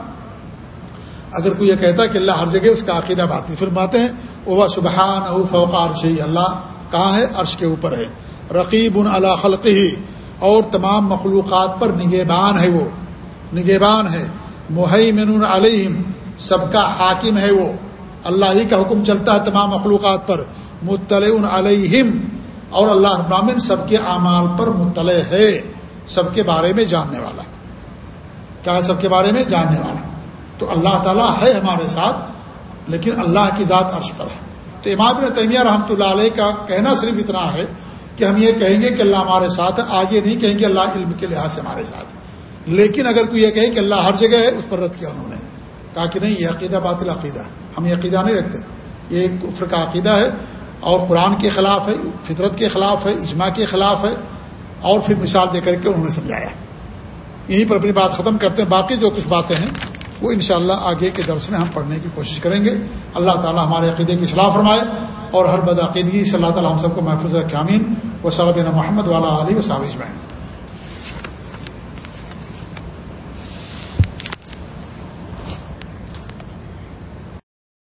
Speaker 1: اگر کوئی یہ کہتا ہے کہ اللہ ہر جگہ اس کا عقیدہ بات پھر باتیں ہیں وہ سبحان او فوقار شہی اللہ کہاں ہے؟ عرش کے اوپر ہے۔ رقیب ان اللہ خلق ہی اور تمام مخلوقات پر نگہبان ہے وہ۔ نگہبان ہے۔ محمن علیہم سب کا حاکم ہے وہ۔ اللہ ہی کا حکم چلتا ہے تمام مخلوقات پر۔ مطلع علیہم اور اللہ ابرامن سب کے اعمال پر مطلع ہے، سب کے بارے میں جاننے والا۔ کیا ہے سب کے بارے میں؟ جاننے والا۔ تو اللہ تعالیٰ ہے ہمارے ساتھ، لیکن اللہ کی ذات عرش پر ہے۔ تو امام ابن تیمیہ رحمۃ اللہ علیہ کا کہنا صرف اتنا ہے کہ ہم یہ کہیں گے کہ اللہ ہمارے ساتھ ہے، آگے نہیں کہیں گے اللہ علم کے لحاظ سے ہمارے ساتھ۔ لیکن اگر کوئی یہ کہے کہ اللہ ہر جگہ ہے، اس پر رد کیا انہوں نے۔ کہا کہ نہیں، یہ عقیدہ باطل عقیدہ ہم یہ عقیدہ نہیں رکھتے۔ یہ ایک کفر کا عقیدہ ہے۔ اور قرآن کے خلاف ہے، فطرت کے خلاف ہے، اجماع کے خلاف ہے، اور پھر مثال دے کر کے انہوں نے سمجھایا۔ یہیں پر اپنی بات ختم کرتے ہیں۔ باقی جو کچھ باتیں ہیں، وہ انشاءاللہ آگے کے درس میں ہم پڑھنے کی کوشش کریں گے۔ اللہ تعالیٰ ہمارے عقیدے کی اصلاح فرمائے اور ہر بدعقیدگی صلی اللہ تعالیٰ ہم سب کو محفوظ رکھے امین و صلابین محمد والا علی و صابج میں